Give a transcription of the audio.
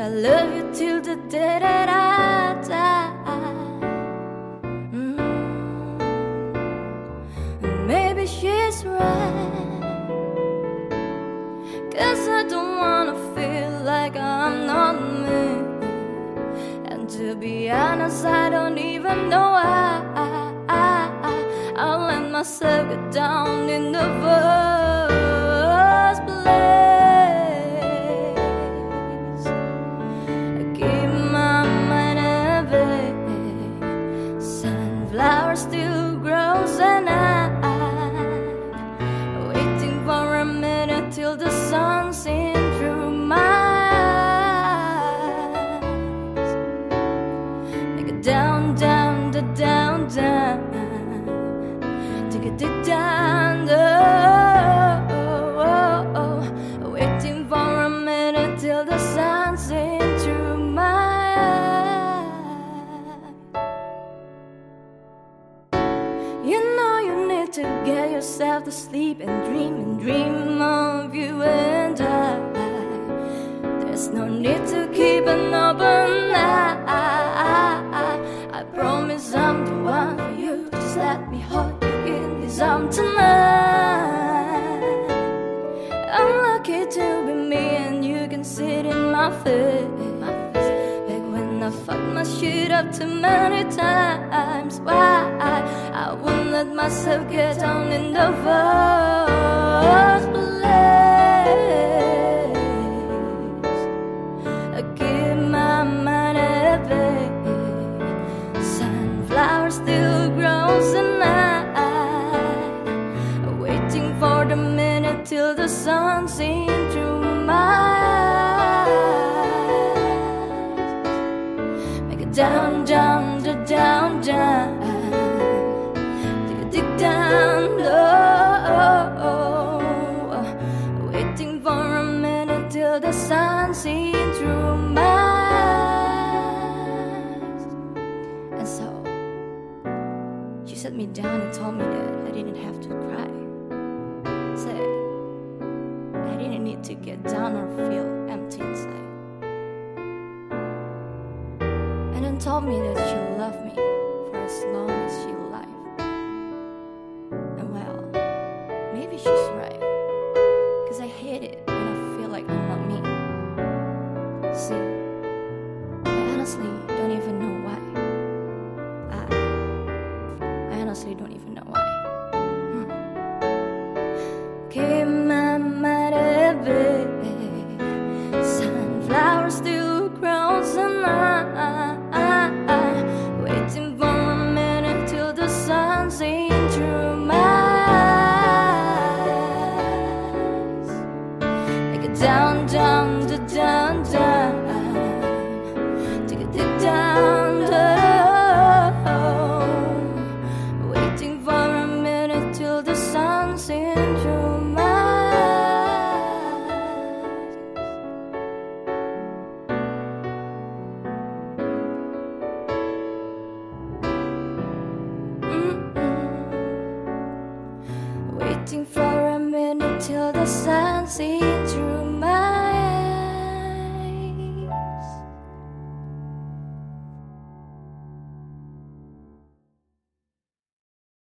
I love you till the day that I die. Mm. Maybe she's right. Cause I don't wanna feel like I'm not me. And to be honest, I don't even know why. I let myself get down in the first to get yourself to sleep and dream and dream of you and I. There's no need to keep an open eye. I promise I'm the one for you. Just let me hold you in this arm tonight. I'm lucky to be me and you can sit in my face. Up too many times. Why I, wouldn't let myself get down in the first place. I keep my mind heavy. Sunflower still grows and I waiting for the minute till the sun in through my eyes. Make it down, sat me down and told me that I didn't have to cry. Said I didn't need to get down or feel empty inside. And then told me that she'll love me for as long as she'll alive. And well, maybe she's right. Cause I hate it when I feel like I'm not me. See, I honestly don't even know why. Honestly don't even know why. Till the sun's in